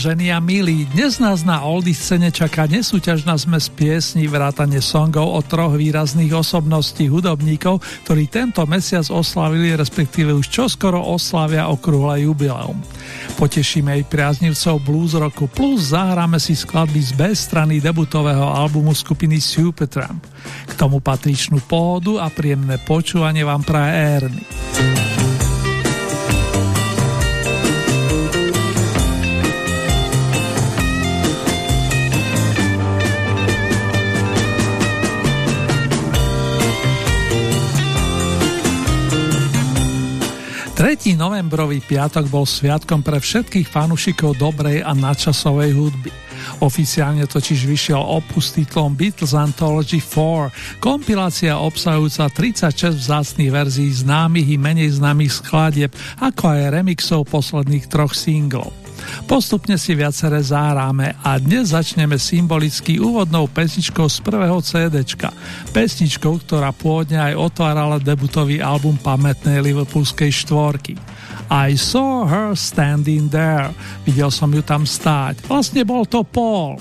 Vážení a milí, dnes nás na Oldy scéne čaká nesúťažná zmes piesní vrátane songov od troch výrazných osobností hudobníkov, ktorí tento mesiac oslavili, respektíve už čoskoro oslavia okrúhle jubileum. Potešíme aj priaznivcov blues roku plus zahráme si skladby z B strany debutového albumu skupiny Supertramp. K tomu patričnú pohodu a príjemné počúvanie vám praje Ernie. Tretí novembrový piatok bol sviatkom pre všetkých fanúšikov dobrej a nadčasovej hudby. Oficiálne totiž vyšiel opus titlom Beatles Anthology 4, kompilácia obsahujúca 36 vzácných verzií známych i menej známych skladieb, ako aj remixov posledných troch singlov. Postupne si viaceré zahráme a dnes začneme symbolicky úvodnou pesničkou z prvého CD. Pesničkou, ktorá pôvodne aj otvárala debutový album pamätnej Liverpoolskej štvorky. I saw her standing there. Videl som ju tam stáť. Vlastne bol to Paul.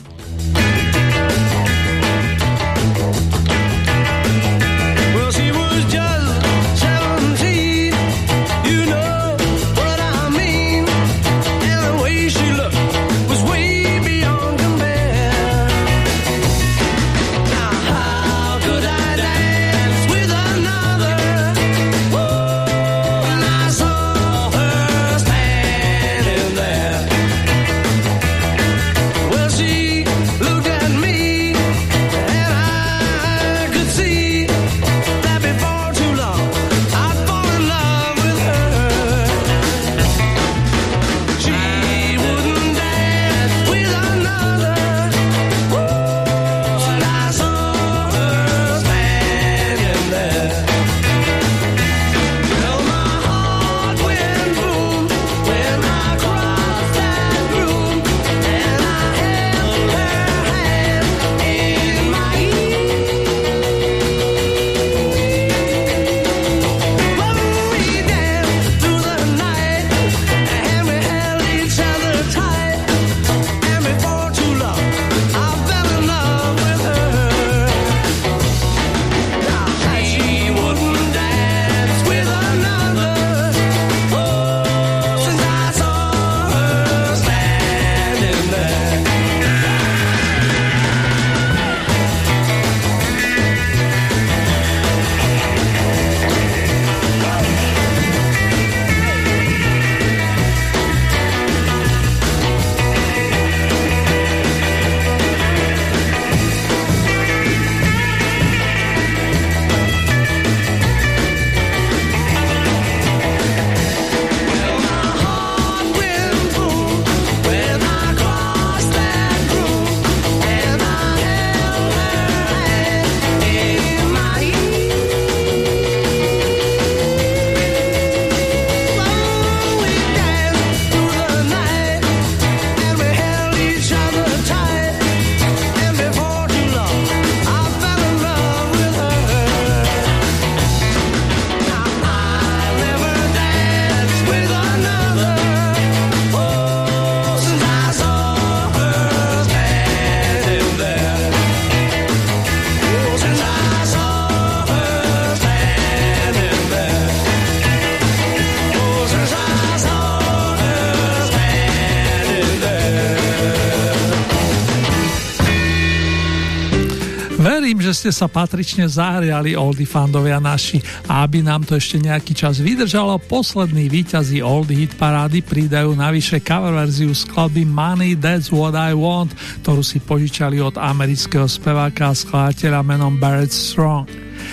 Že ste sa patrične zahriali, oldy fandovia naši. A aby nám to ešte nejaký čas vydržalo, poslední víťazí oldy hit parády pridajú navyše cover verziu skladby Money That's What I Want, ktorú si požičali od amerického speváka a skladateľa menom Barrett Strong.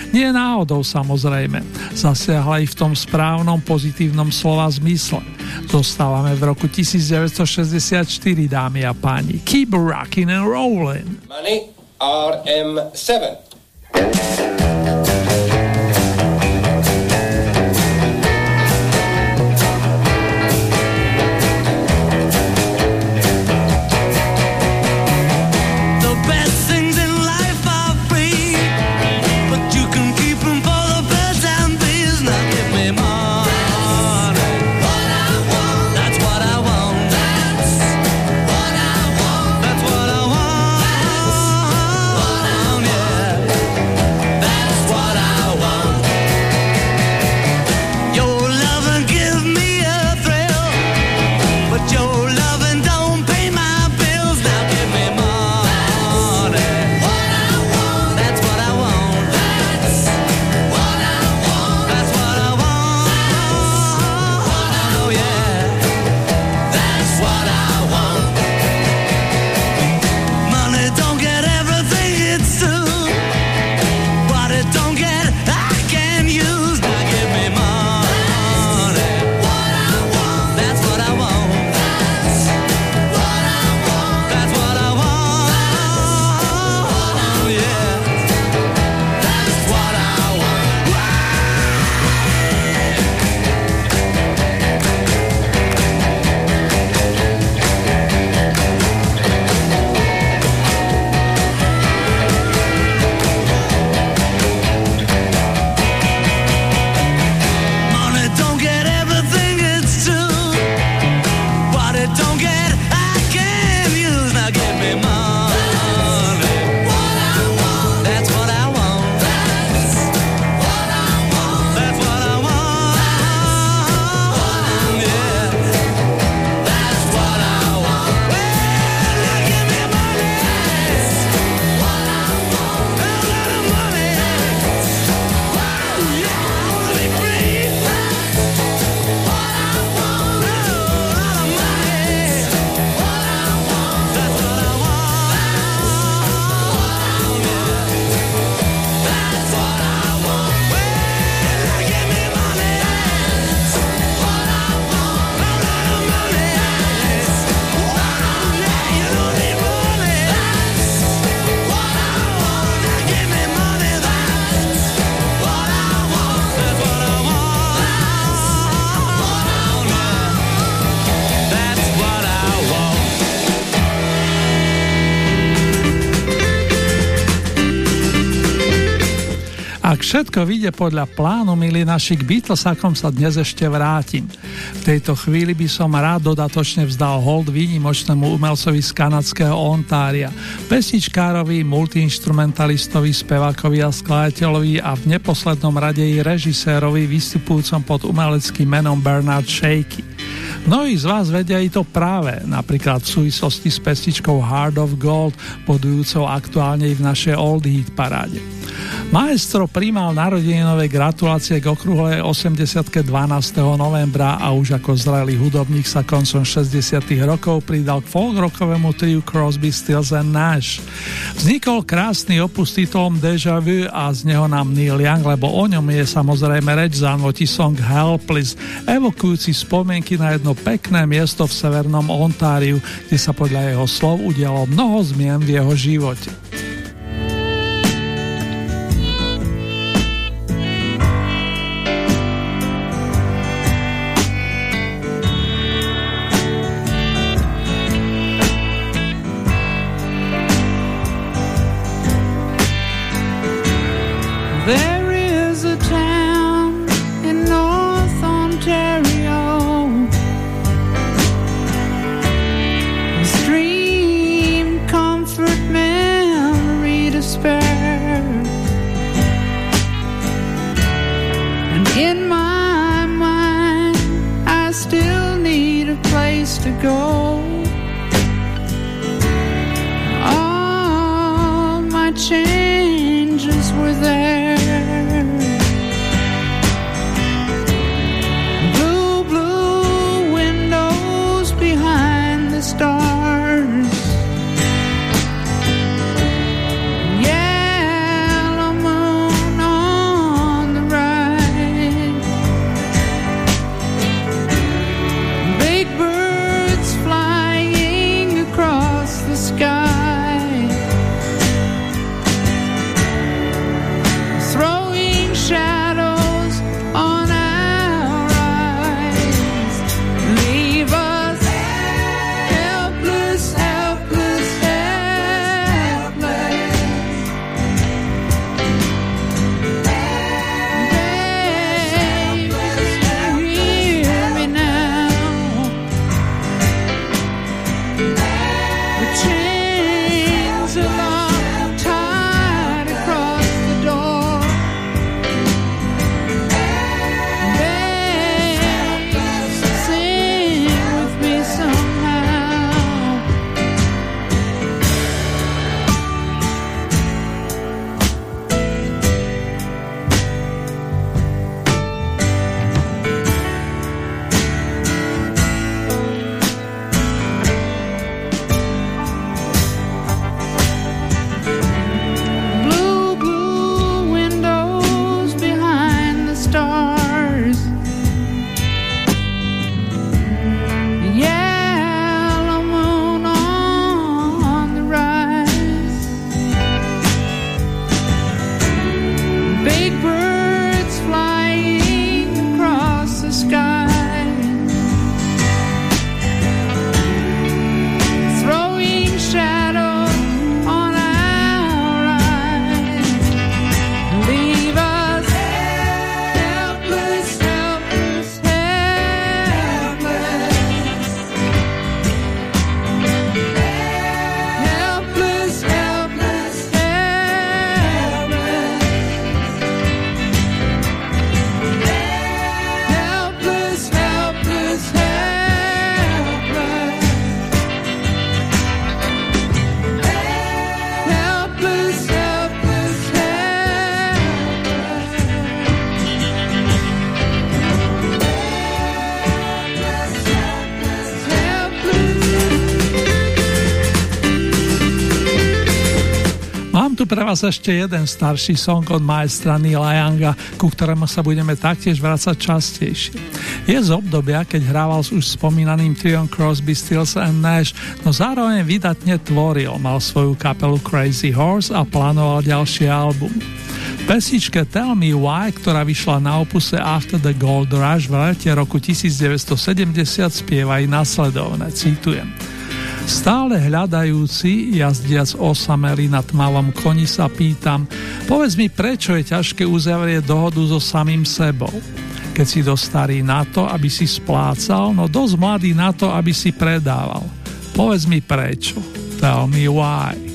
Nie náhodou samozrejme, zasiahla i v tom správnom pozitívnom slova zmysle – Zostávame v roku 1964, dámy a páni. Keep rocking and rolling. Money RM7. Všetko vyjde podľa plánu, milí naši k Beatlesakom sa dnes ešte vrátim. V tejto chvíli by som rád dodatočne vzdal hold výnimočnému umelcovi z kanadského Ontária, pesničkárovi, multiinstrumentalistovi, spevákovi a skladateľovi a v neposlednom rade i režisérovi vystupujúcom pod umeleckým menom Bernard Shaky. Mnohí z vás vedia i to práve, napríklad v súvislosti s pesničkou Heart of Gold, podujúcou aktuálne i v našej Old Heat paráde. Maestro primal narodeninové gratulácie k okrúhlej 80. 12. novembra a už ako zrelý hudobník sa koncom 60. rokov pridal k folkrockovému triu Crosby, Stills and Nash. Vznikol krásny opus titulom Deja Vu a z neho nám Neil Young, lebo o ňom je samozrejme reč zanvoti song Helpless, evokujúci spomienky na jedno pekné miesto v severnom Ontáriu, kde sa podľa jeho slov udialo mnoho zmien v jeho živote. Vás ešte jeden starší song od maestra Neila Younga, ku ktorému sa budeme taktiež vrácať častejšie. Je z obdobia, keď hrával s už spomínaným triom Crosby, Stills and Nash, no zároveň vydatne tvoril, mal svoju kapelu Crazy Horse a plánoval ďalší album. Pesničke Tell Me Why, ktorá vyšla na opuse After the Gold Rush v lete roku 1970, spieva i nasledovne, citujem. Stále hľadajúci, jazdiac osameli na tmavom koni sa pýtam, povedz mi, prečo je ťažké uzavrieť dohodu so samým sebou. Keď si dosť starý na to, aby si splácal, no dosť mladý na to, aby si predával. Povedz mi prečo. Tell me why.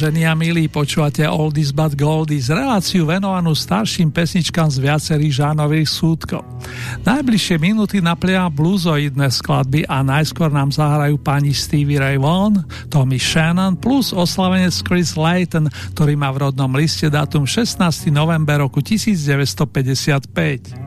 Vážení a milí, počúvate Oldies but Goldies, reláciu venovanú starším pesničkám z viacerých žánových súdkov. Najbližšie minúty naplia bluesoidné skladby a najskôr nám zahrajú pani Stevie Ray Vaughan, Tommy Shannon plus oslavenec Chris Layton, ktorý má v rodnom liste dátum 16. november roku 1955.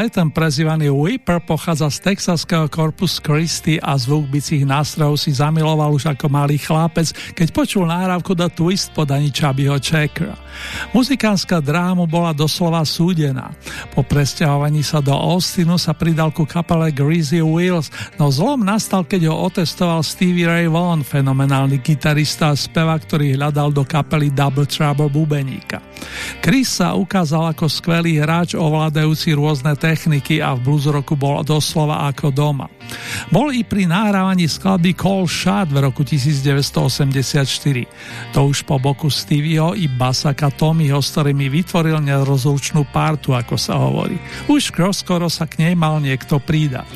Clayton, prezývaný Whipper, pochádza z texaského Corpus Christi a zvuk bicích nástrojov si zamiloval už ako malý chlapec, keď počul náhrávku The Twist podaní Chubbyho Checkera. Muzikánska dráma bola doslova súdená. Po presťahovaní sa do Austinu sa pridal ku kapele Greasy Wheels, no zlom nastal, keď ho otestoval Stevie Ray Vaughan, fenomenálny gitarista a speva, ktorý hľadal do kapely Double Trouble bubeníka. Chris sa ukázal ako skvelý hráč ovládajúci rôzne techniky a v blues roku bol doslova ako doma. Bol i pri nahrávaní skladby Call Shot v roku 1984. To už po boku Stevieho i basaka Tommyho, s ktorými vytvoril nerozlučnú partu, ako sa hovorí. Už skoro sa k nej mal niekto pridať.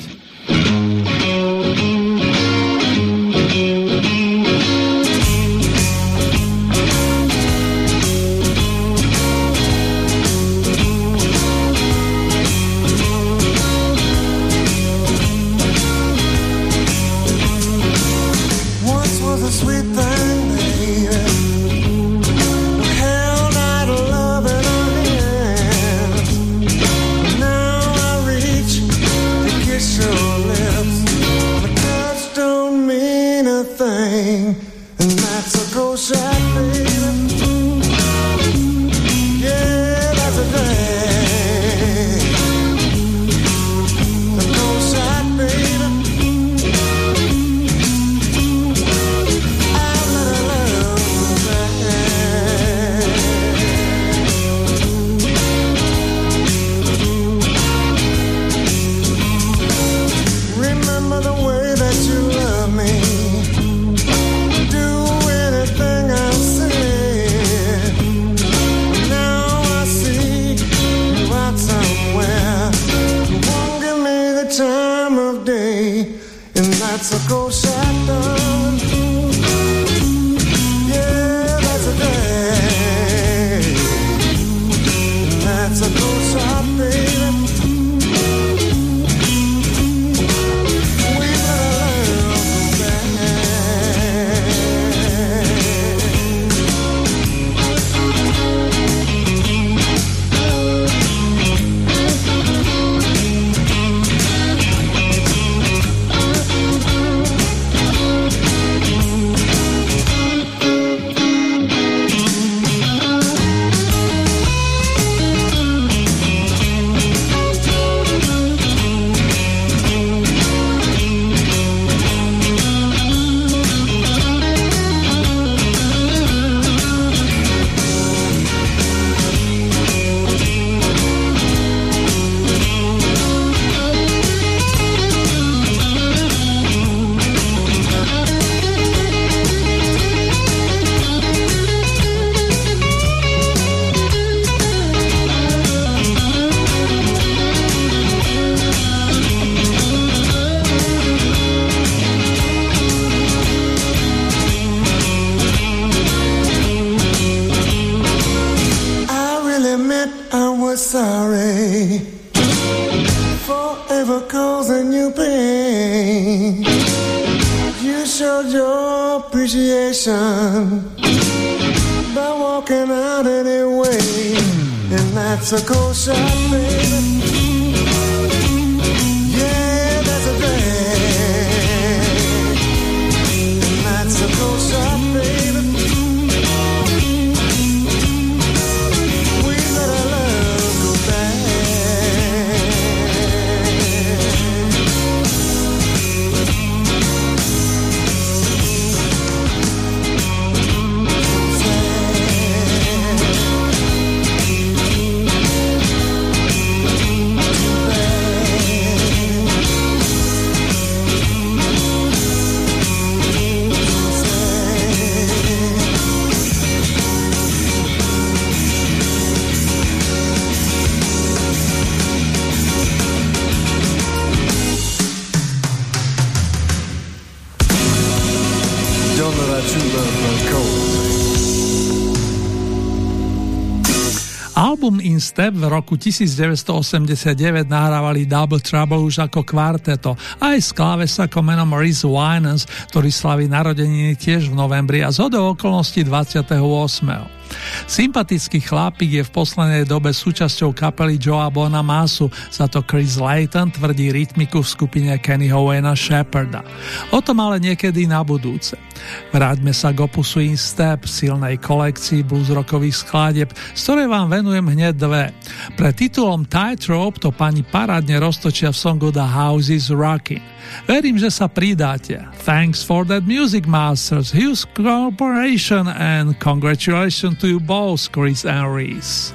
In Step v roku 1989 nahrávali Double Trouble už ako kvarteto, aj s klávesako menom Rhys Winans, ktorý slaví narodeniny tiež v novembri a zhodou okolností 28. Sympatický chlapík je v poslednej dobe súčasťou kapely Joa Bona Masu, za to Chris Layton tvrdí rytmiku v skupine Kenny Howena Shepherda. O tom ale niekedy na budúce. Vráťme sa k opusu In Step, silnej kolekcii bluesrockových skládeb, z ktorej vám venujem hneď dve. Pre titulom Tightrope to pani parádne roztočia v songu The House is Rocking. Verím, že sa pridáte. Thanks for that music, Masters, Hughes Corporation and congratulations to you both, Chris and Reese.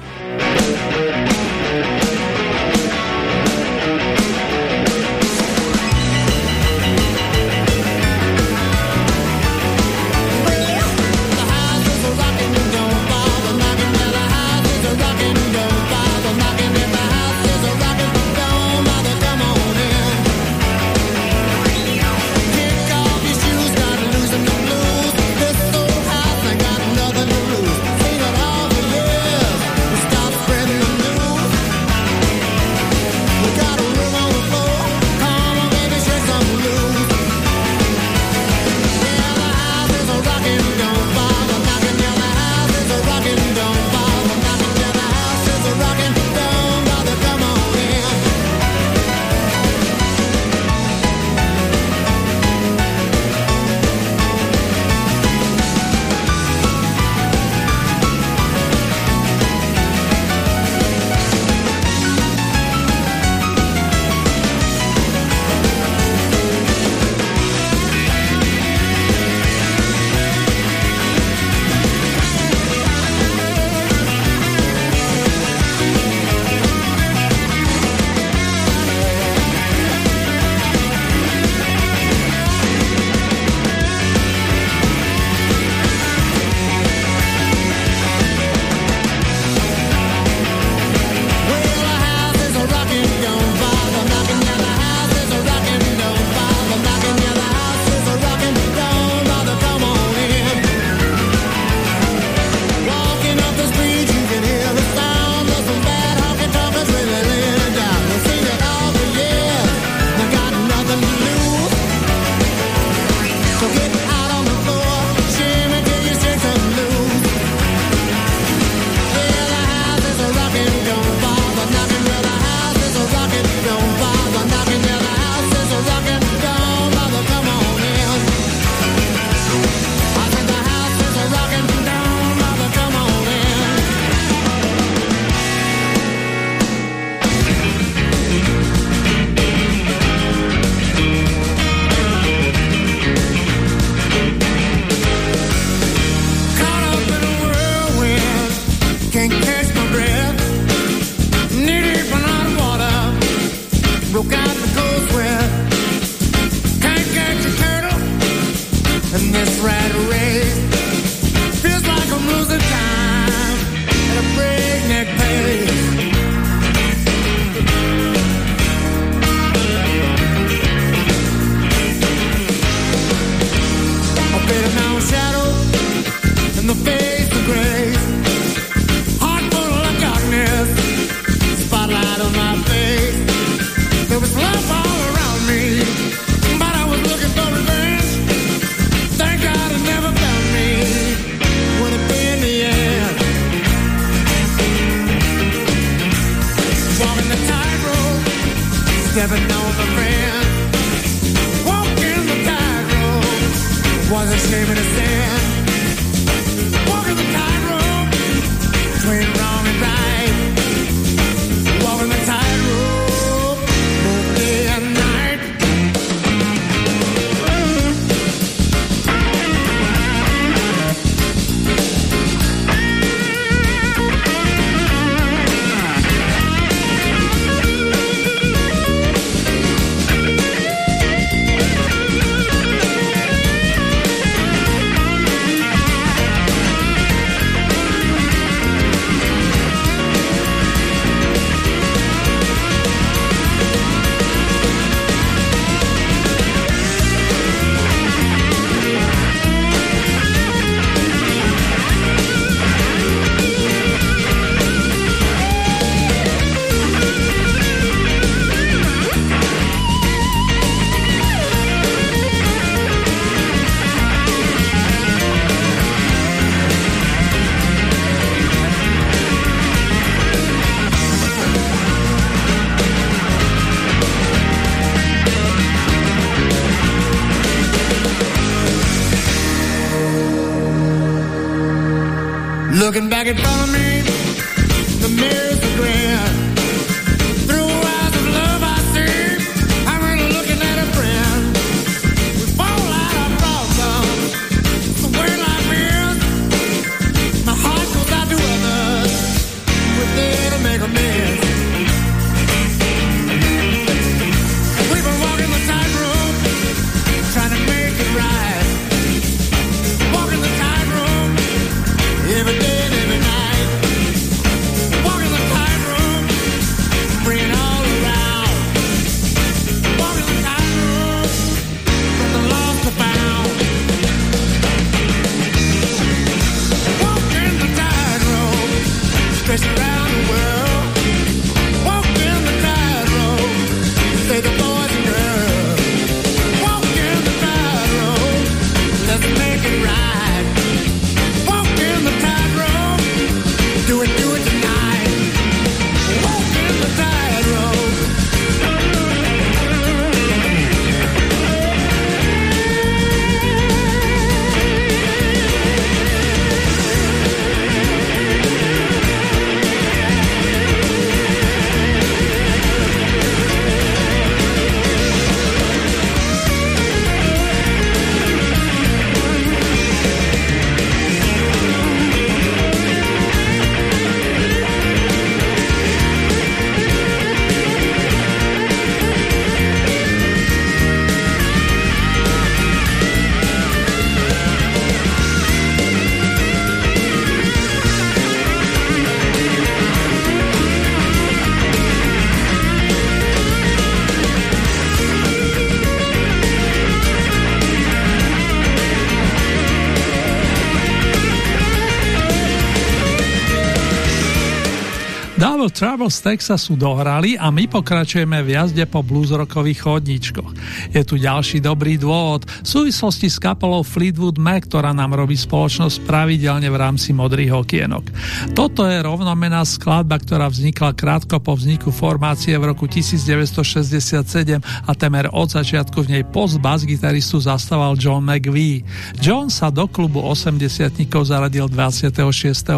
Trouble z Texasu dohrali a my pokračujeme v jazde po bluesrockových chodníčkoch. Je tu ďalší dobrý dôvod v súvislosti s kapelou Fleetwood Mac, ktorá nám robí spoločnosť pravidelne v rámci modrých okienok. Toto je rovnomená skladba, ktorá vznikla krátko po vzniku formácie v roku 1967 a temer od začiatku v nej post gitaristu zastával John McVie. John sa do klubu 80 zaradil 26.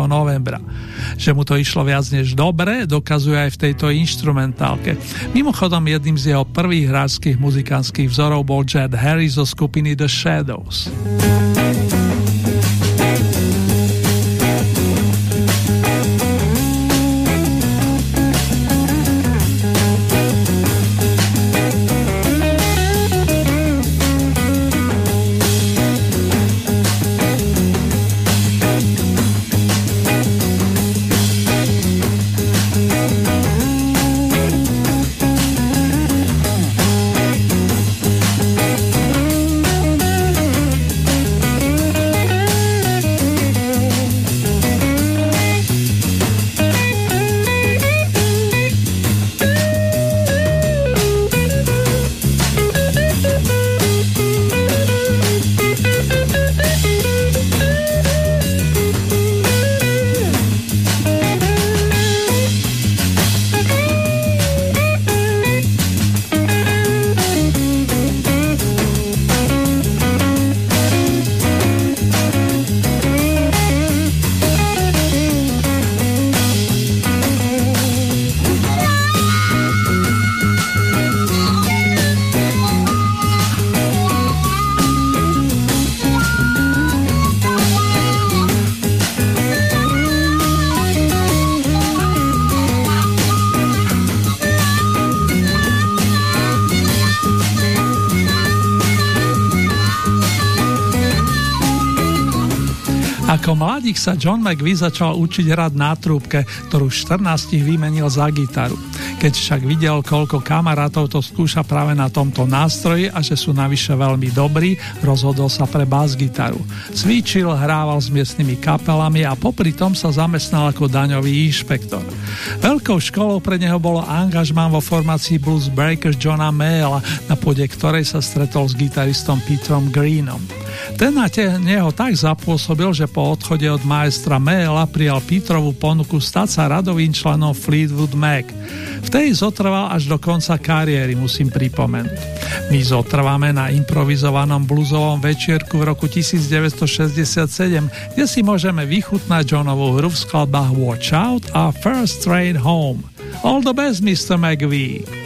novembra. Že mu to išlo viac než dobre, dokazuje aj v tejto instrumentálke. Mimochodom jedným z jeho prvých hráčských muzikánskych vzorov bol Jed Harris zo skupiny The Shadows. Sa John McVie začal učiť hrať na trúbke, ktorú 14 vymenil za gitaru. Keď však videl, koľko kamarátov to skúša práve na tomto nástroji a že sú navyše veľmi dobrí, rozhodol sa pre bas-gitaru. Cvičil, hrával s miestnymi kapelami a popri tom sa zamestnal ako daňový inšpektor. Veľkou školou pre neho bolo angažmán vo formácii Blues Breakers Johna Mayla, na pôde ktorej sa stretol s gitaristom Petrom Greenom. Ten na te, neho tak zapôsobil, že po odchode od maestra Maila prijal Petrovú ponuku stať sa radovým členom Fleetwood Mac. Vtedy zotrval až do konca kariéry, musím pripomenúť. My zotrváme na improvizovanom bluzovom večierku v roku 1967, kde si môžeme vychutnať Johnovú hru v skladbách Watch Out a First Train Home. All the best, Mr. McVie.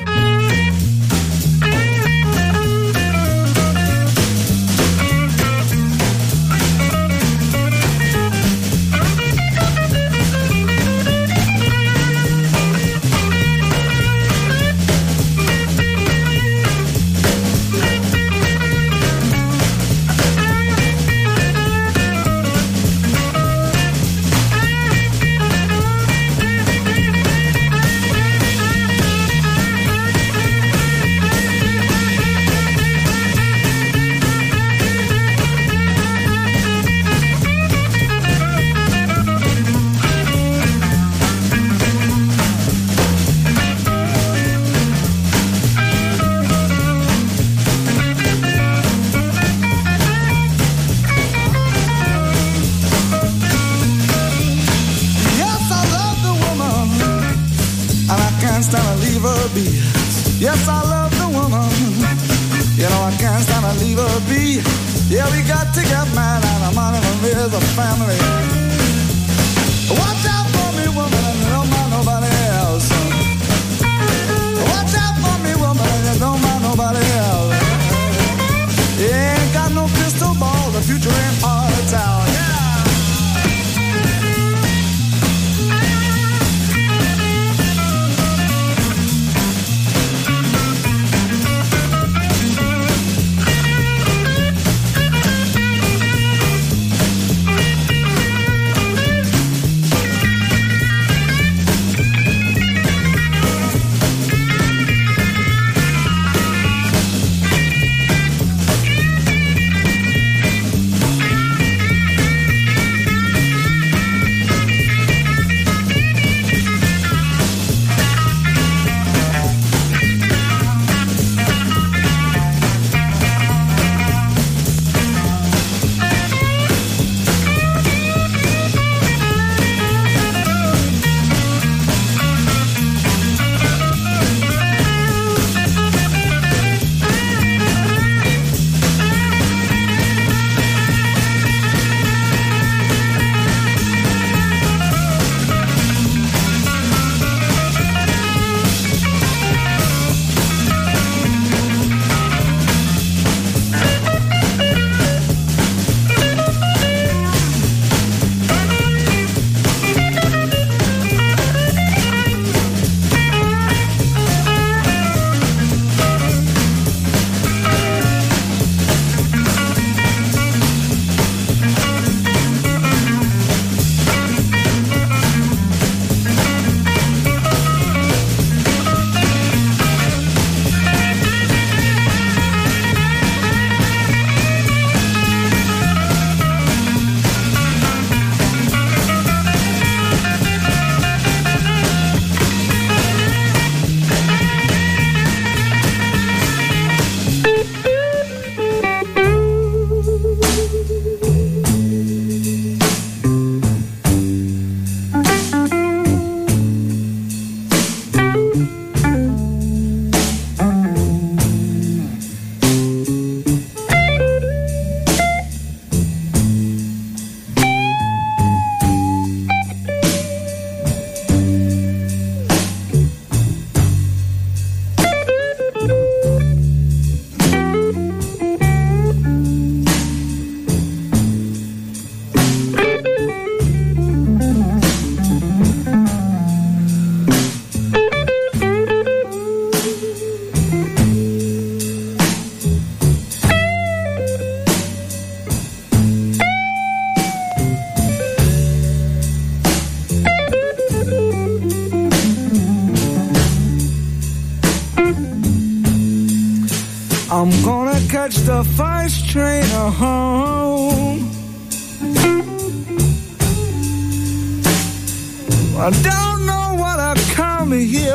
Catch the first train home. I don't know what I come here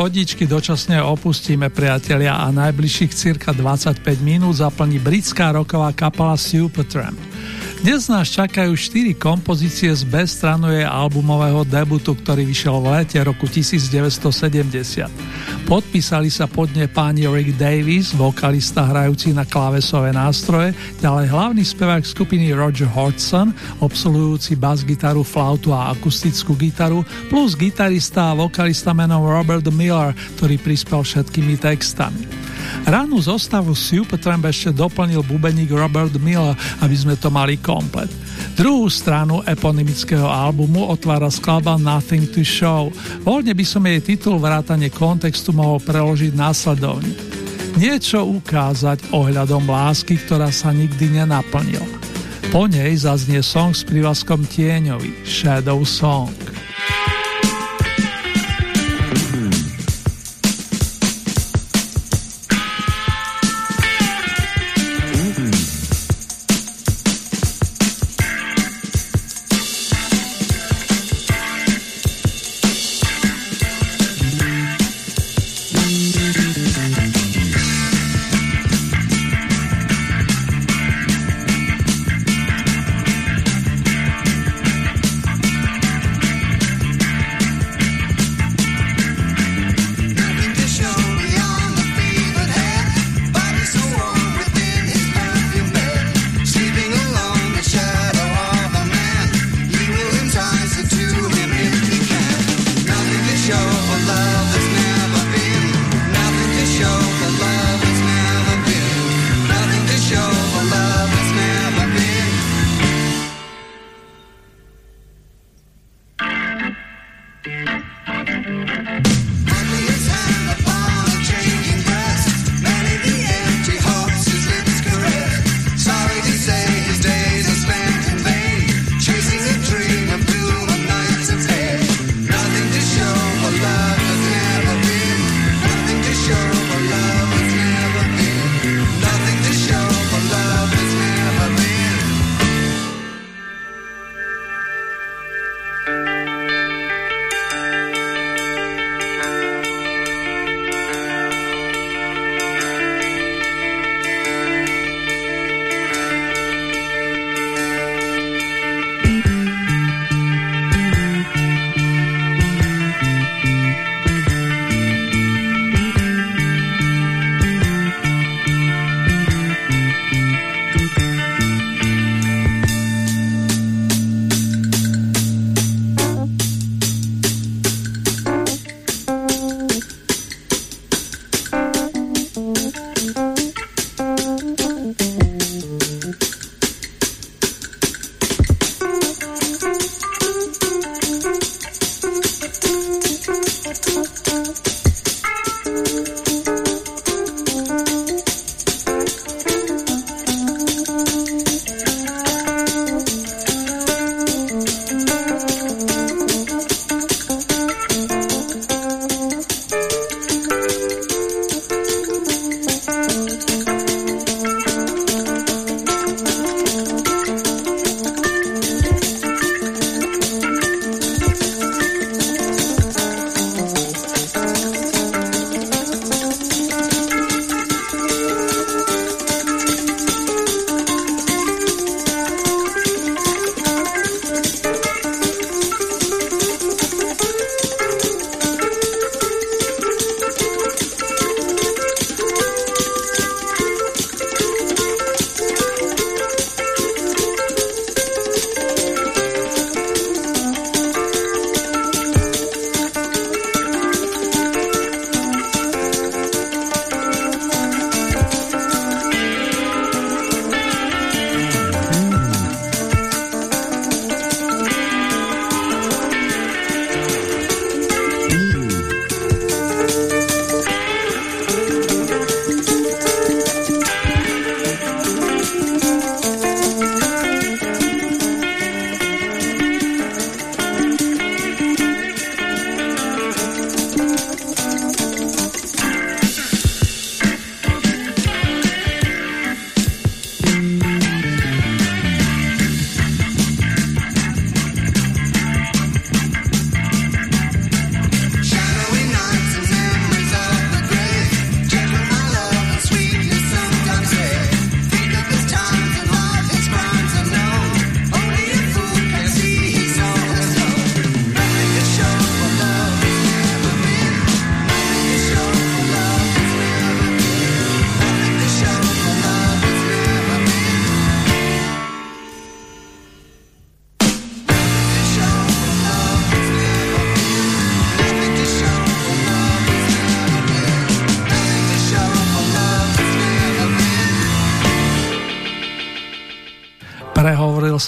Chodíčky dočasne opustíme priatelia a najbližších cirka 25 minút zaplní britská roková kapela Supertramp. Dnes nás čakajú 4 kompozície z B stranu jej albumového debutu, ktorý vyšiel v lete roku 1970. Podpísali sa pod ne páni Rick Davis, vokalista hrajúci na klávesové nástroje, ďalej hlavný spevák skupiny Roger Hodgson, obsluhujúci bas-gitaru, flautu a akustickú gitaru, plus gitarista a vokalista menom Robert Miller, ktorý prispel všetkými textami. Ránu zostavu Supertramp ešte doplnil bubeník Robert Miller, aby sme to mali komplet. Druhú stranu eponymického albumu otvára skladba Nothing to Show. Voľne by som jej titul vrátane kontextu mohol preložiť následovne. Niečo ukázať ohľadom lásky, ktorá sa nikdy nenaplnila. Po nej zaznie song s privazkom Tieňovi, Shadow Song.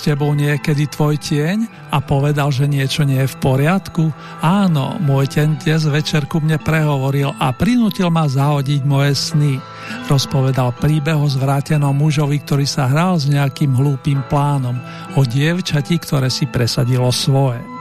S tebou niekedy tvoj tieň a povedal, že niečo nie je v poriadku? Áno, môj teň dnes večer ku mne prehovoril a prinútil ma zahodiť moje sny. Rozpovedal príbeh o zvrátenom mužovi, ktorý sa hral s nejakým hlúpým plánom, o dievčati, ktoré si presadilo svoje.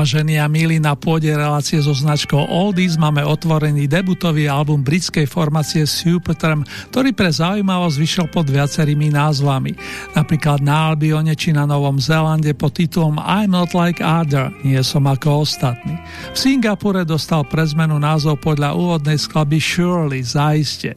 Vážení a milí, na pôde relácie so značkou Oldies máme otvorený debutový album britskej formácie Supertramp, ktorý pre zaujímavosť vyšiel pod viacerými názvami. Napríklad na Albione či na Novom Zélande pod titulom I'm not like other, nie som ako ostatní. V Singapure dostal pre zmenu názov podľa úvodnej skladby Surely, zaiste.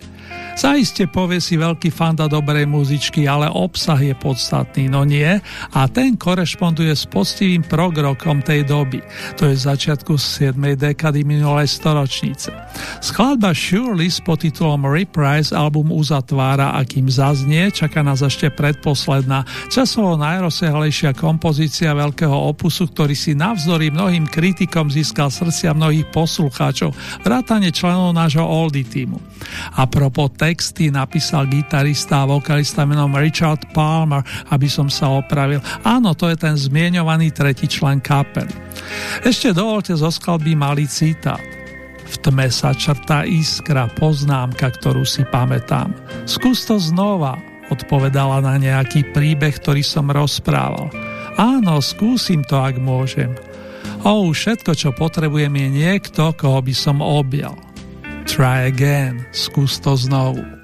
Zaiste povie si veľký fanda dobrej muzičky, ale obsah je podstatný, no nie? A ten korešponduje s poctivým progrokom tej doby, to je začiatku 7. dekady minulej storočnice. Skladba Surely s podtitulom Reprise album uzatvára a kým zaznie, čaká nás ešte predposledná, časovo najrozsiahlejšia kompozícia veľkého opusu, ktorý si navzdory mnohým kritikom získal srdcia mnohých poslucháčov, vrátane členov nášho Oldy týmu. A propos texty napísal gitarista a vokalista menom Richard Palmer, aby som sa opravil. Áno, to je ten zmieňovaný tretí člen kapely. Ešte dovolte zo skladby malý citát. V tme sa črtá iskra, poznámka, ktorú si pamätám. Skús to znova, odpovedala na nejaký príbeh, ktorý som rozprával. Áno, skúsim to, ak môžem. O, všetko, čo potrebujem, je niekto, koho by som objal. Try again, skús to znovu.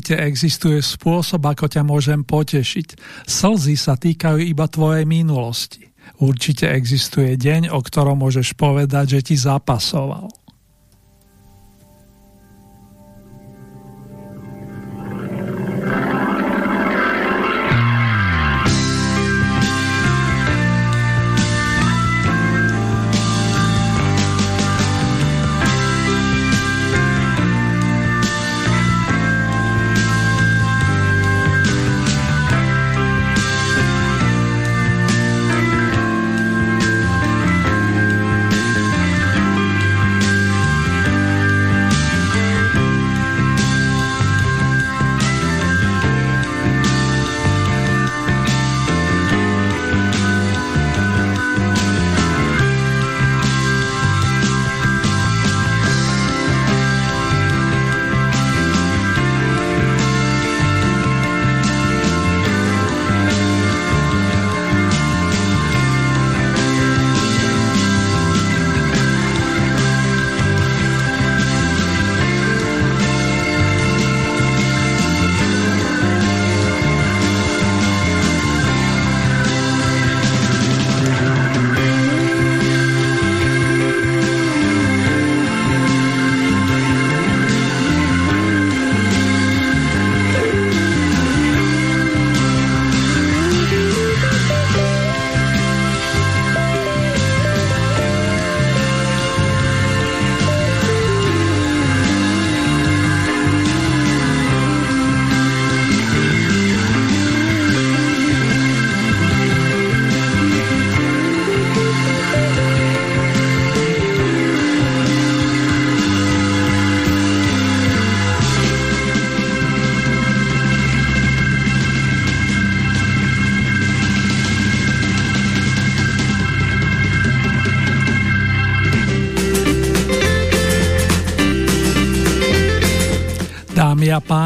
Určite existuje spôsob, ako ťa môžem potešiť. Slzy sa týkajú iba tvojej minulosti. Určite existuje deň, o ktorom môžeš povedať, že ti zapasoval.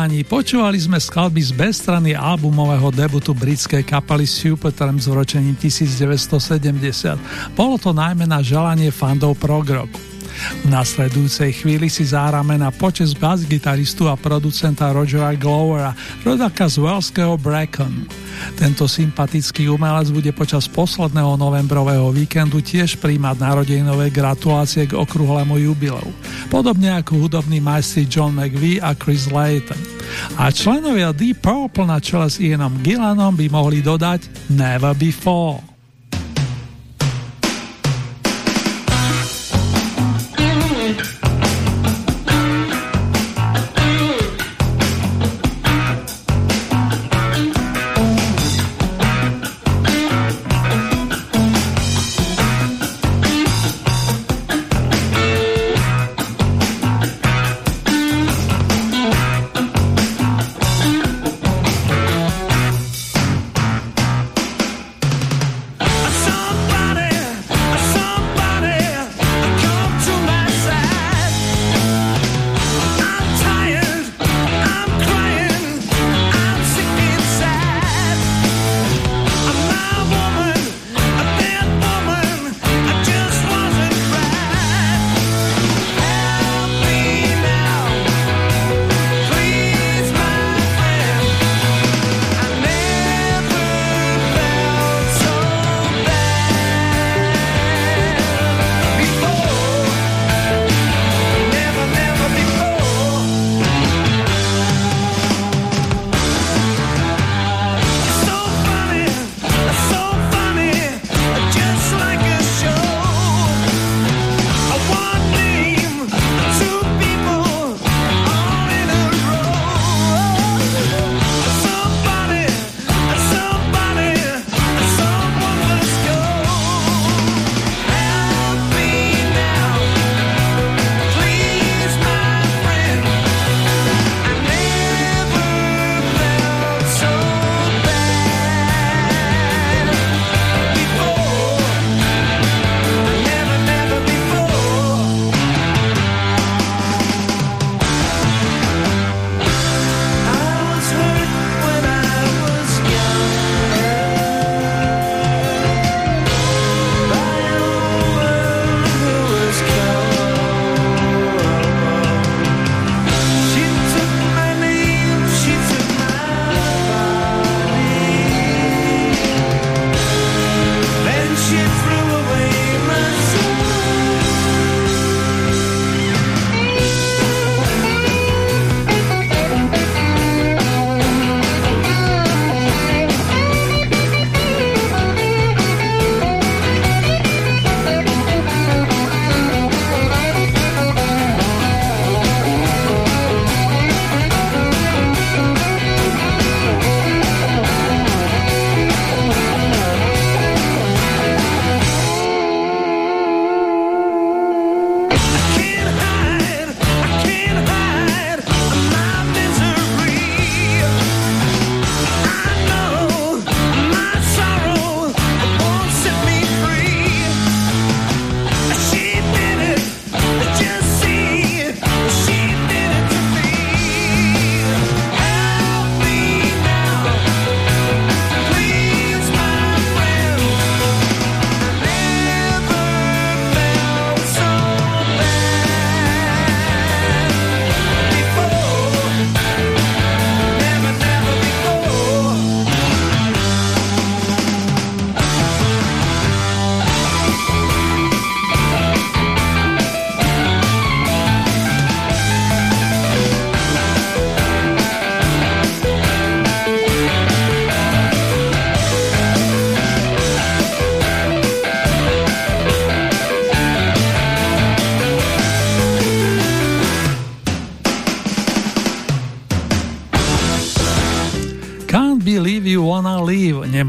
Páni, počúvali sme skladby z B strany albumového debutu britskej kapely Supertramp s vročením 1970. Bolo to najmä na želanie fandov progroku. V nasledujúcej chvíli si zahráme na počas bas-gitaristu a producenta Rogera Glowera, rodaka z Wellského Bracken. Tento sympatický umelec bude počas posledného novembrového víkendu tiež príjmať narodejnové gratulácie k okrúhlemu jubileu, podobne ako hudobní majstri John McVie a Chris Layton. A členovia Deep Purple na čele s Ianom Gillanom by mohli dodať Never Before.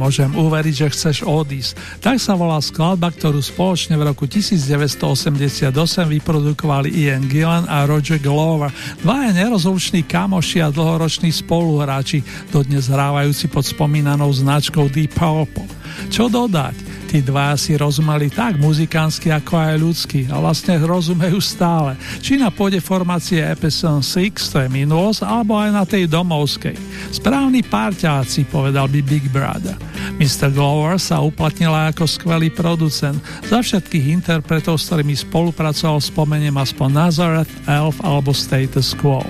Nemôžem uveriť, že chceš odísť. Tak sa volá skladba, ktorú spoločne v roku 1988 vyprodukovali Ian Gillan a Roger Glover, dvaja nerozluční kamoši a dlhoroční spoluhráči, dodnes hrávajúci pod spomínanou značkou Deep Purple. Čo dodať? Tí dva si rozumeli tak muzikánsky ako aj ľudsky a vlastne rozumejú stále. Či na pôde formácie Epson 6, to je minulosť, alebo aj na tej domovskej. Správni párťáci, povedal by Big Brother. Mr. Glover sa uplatnila ako skvelý producent. Za všetkých interpretov, s ktorými spolupracoval, spomeniem aspoň Nazareth, Elf alebo Status Quo.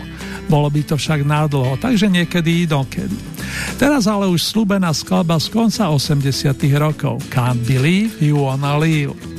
Bolo by to však nádlho, takže niekedy inokedy. Teraz ale už slúbená skladba z konca 80 rokov. Can't believe you wanna live.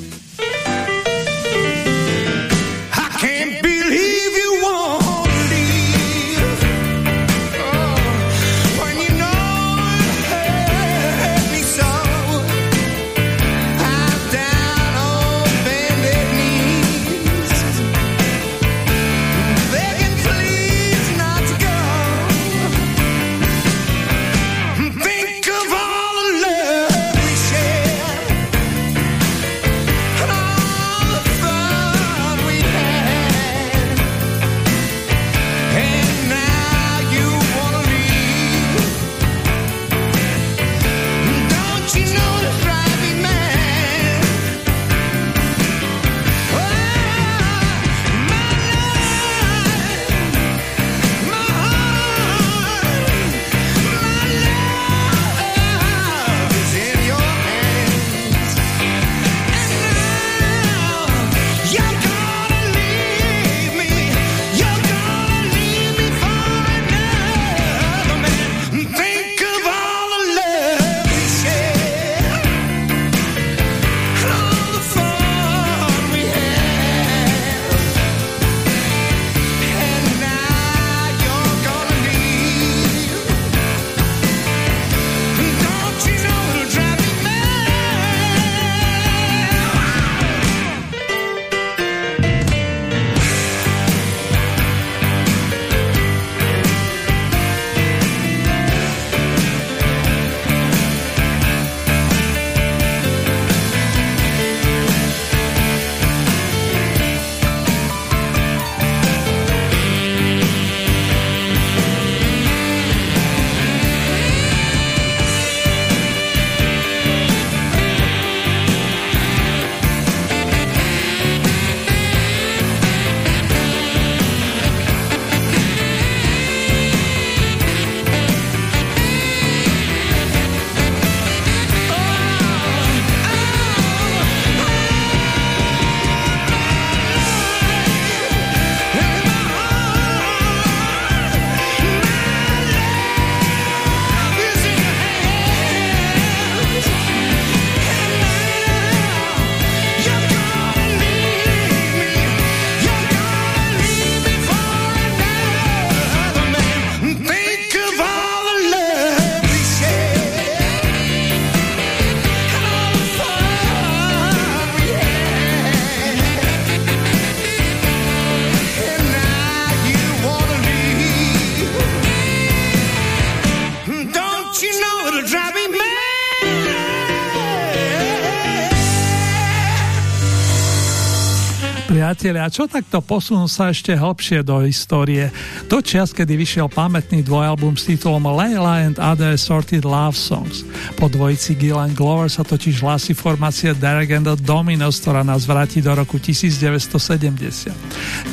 Priatelia, čo takto posunú sa ešte hlbšie do histórie? Do čias, kedy vyšiel pamätný dvojalbum s titulom Layla and Other Assorted Love Songs. Po dvojici Gillan Glover sa totiž hlási formácia Derek and the Dominos, ktorá nás vráti do roku 1970. 9.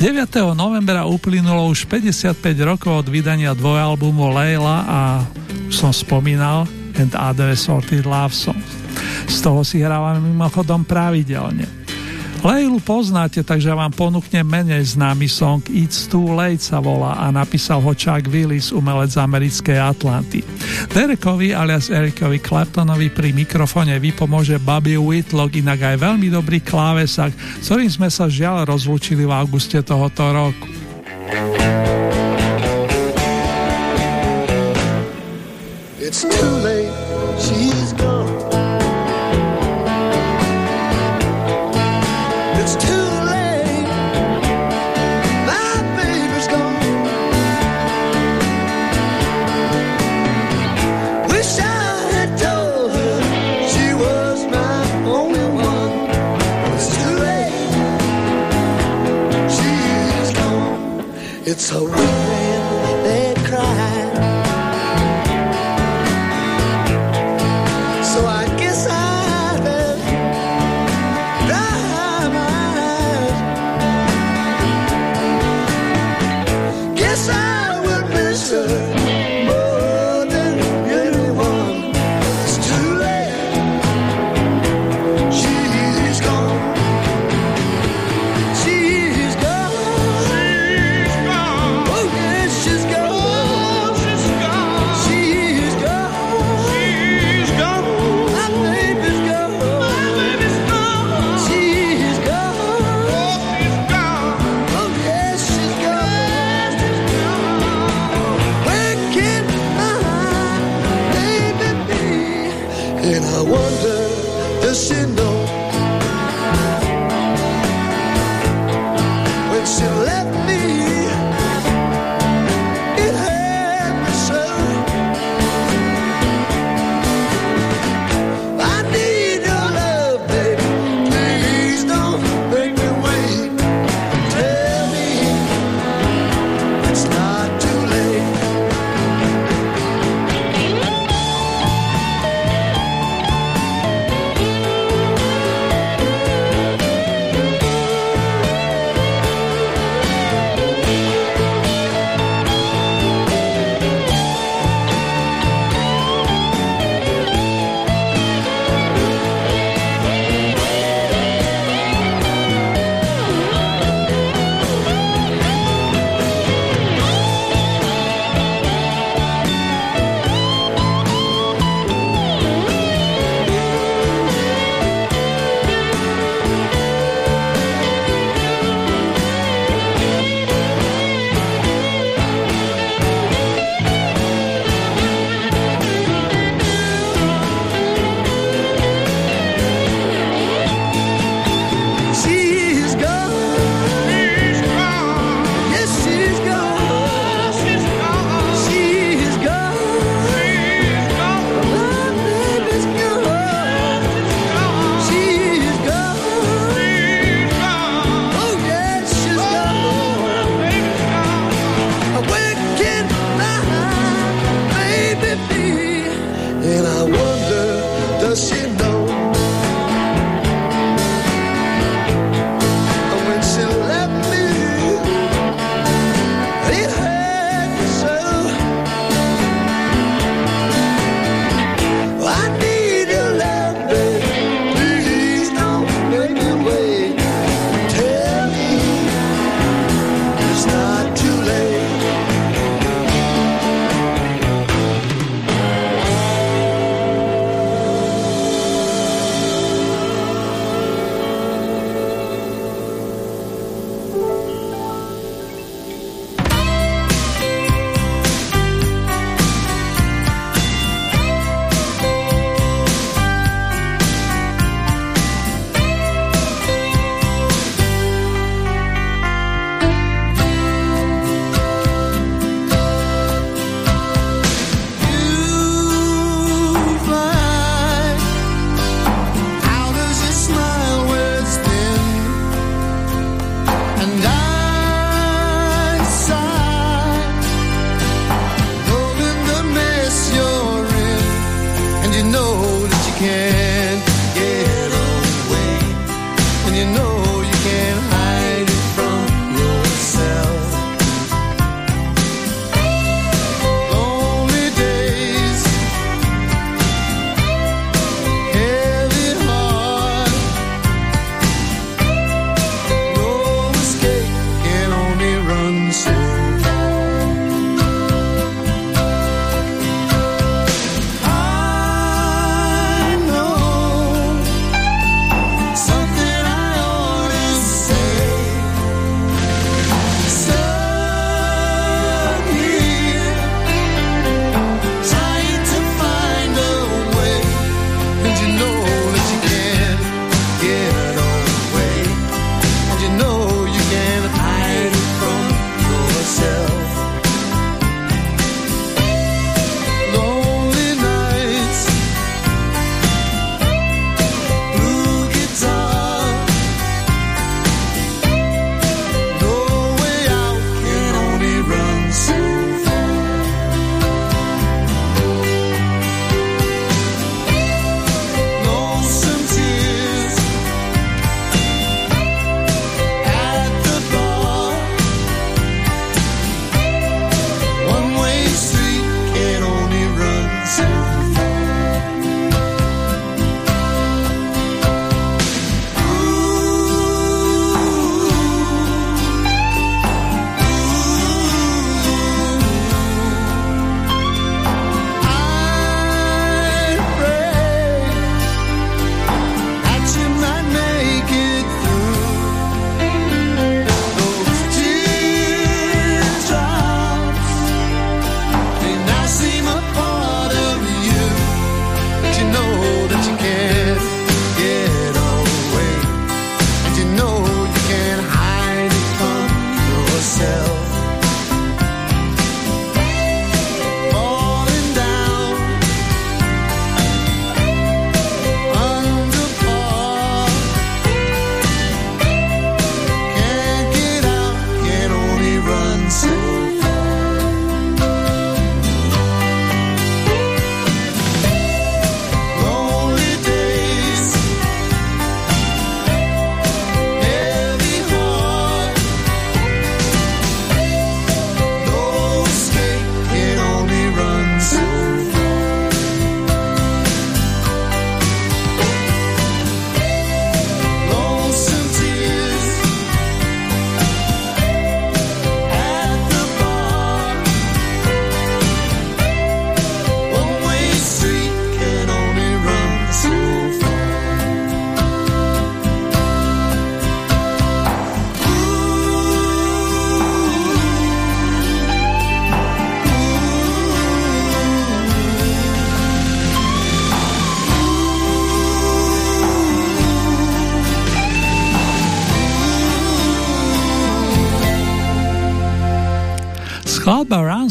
novembra uplynulo už 55 rokov od vydania dvojalbumu Layla a som spomínal and Other Assorted Love Songs. Z toho si hrávame mimochodom pravidelne. Leilu poznáte, takže vám ponúknem menej známy song It's Too Late sa volá a napísal ho Chuck Willis, umelec z americkej Atlanty. Derekovi alias Erikovi Claptonovi pri mikrofone vypomôže Bobby Whitlock, inak aj veľmi dobrý klávesak, ktorým sme sa žiaľ rozlúčili v auguste tohoto roku.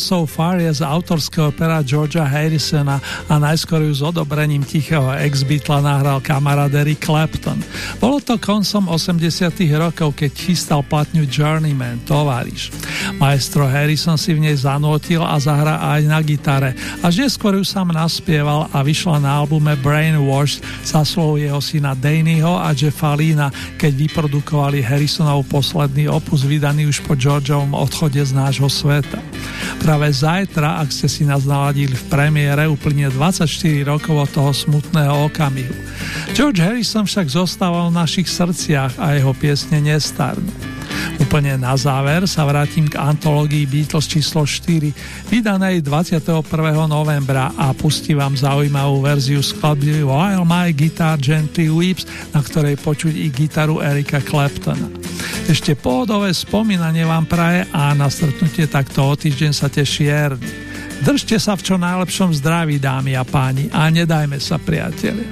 So Far je z autorského opera Georgia Harrisona a najskôr ju s odobrením tichého ex-Beatla nahral kamarát Eric Clapton. Bolo to koncom 80 rokov, keď chystal platňu Journeyman, tovariš. Maestro Harrison si v nej zanútil a zahra aj na gitare. Až neskôr ju sám naspieval a vyšla na albume Brainwashed za slov jeho syna Dannyho a Jeffa Lina, keď vyprodukovali Harrisonov posledný opus vydaný už po Georgeovom odchode z nášho sveta. Práve zajtra, ak ste si nás naladili v premiére, uplynie 24 rokov od toho smutného okamihu. George Harrison však zostával v našich srdciach a jeho piesne nestarnú. Úplne na záver sa vrátim k antológii Beatles číslo 4, vydanej 21. novembra a pustím vám zaujímavú verziu skladby While My Guitar Gently Weeps, na ktorej počuť i gitaru Erika Claptona. Ešte pohodové spomínanie vám praje a na stretnutie takto o týždeň sa teší Erny. Držte sa v čo najlepšom zdraví, dámy a páni, a nedajme sa, priatelia.